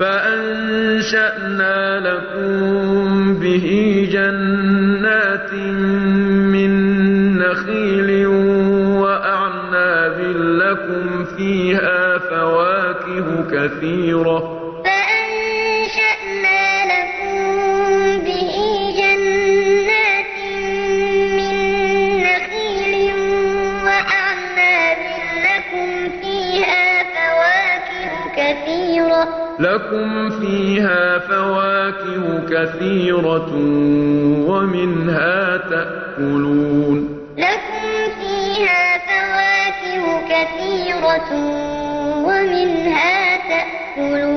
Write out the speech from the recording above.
فَأَنشَأْنَا لَكُم بِهِ جَنَّاتٍ مِّن نَّخِيلٍ وَأَعْنَابٍ لَّكُمْ فِيهَا فَوَاكِهُ كَثِيرَةٌ فَوَاكِهُ كَثِيرَةٌ وَمِنْهَا تَأْكُلُونَ. لَكُمْ فِيهَا فَوَاكِهُ كَثِيرَةٌ وَمِنْهَا تَأْكُلُونَ.